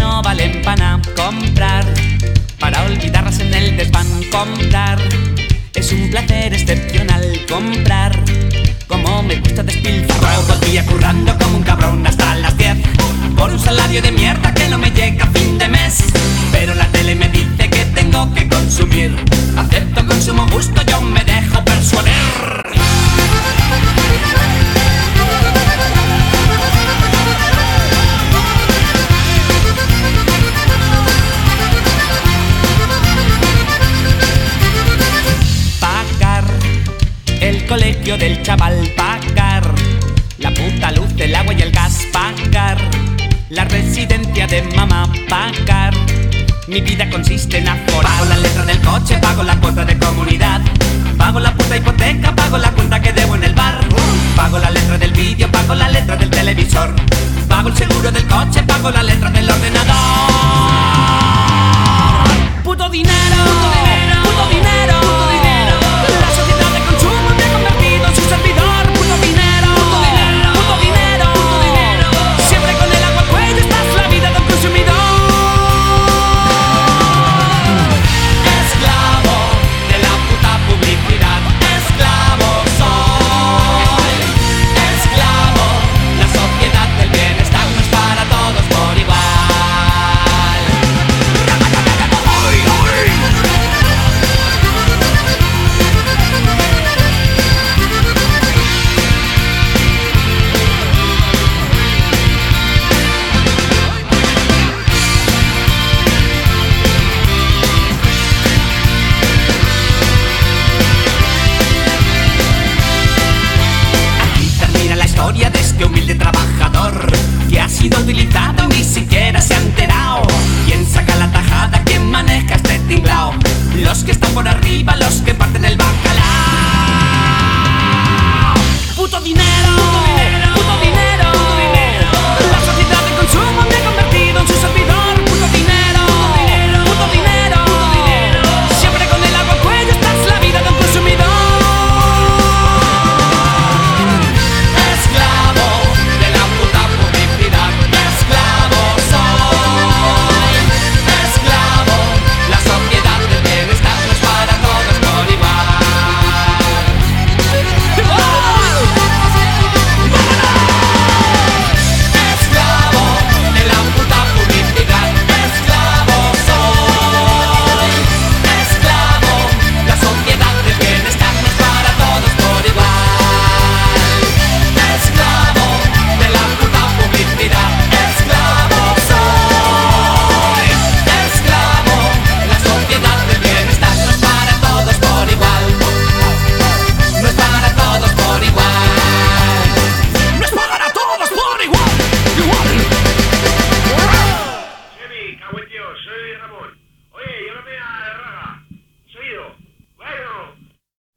no valen para comprar, para olvidarlas en el desván comprar. Es un placer excepcional comprar, como me gusta despilfarrar. Todo el día currando el colegio del chaval, pagar la puta luz, el agua y el gas, pagar la residencia de mamá, pagar. Mi vida consiste en aforar. Pago la letra del coche, pago la cuota de comunidad. Pago la puta hipoteca,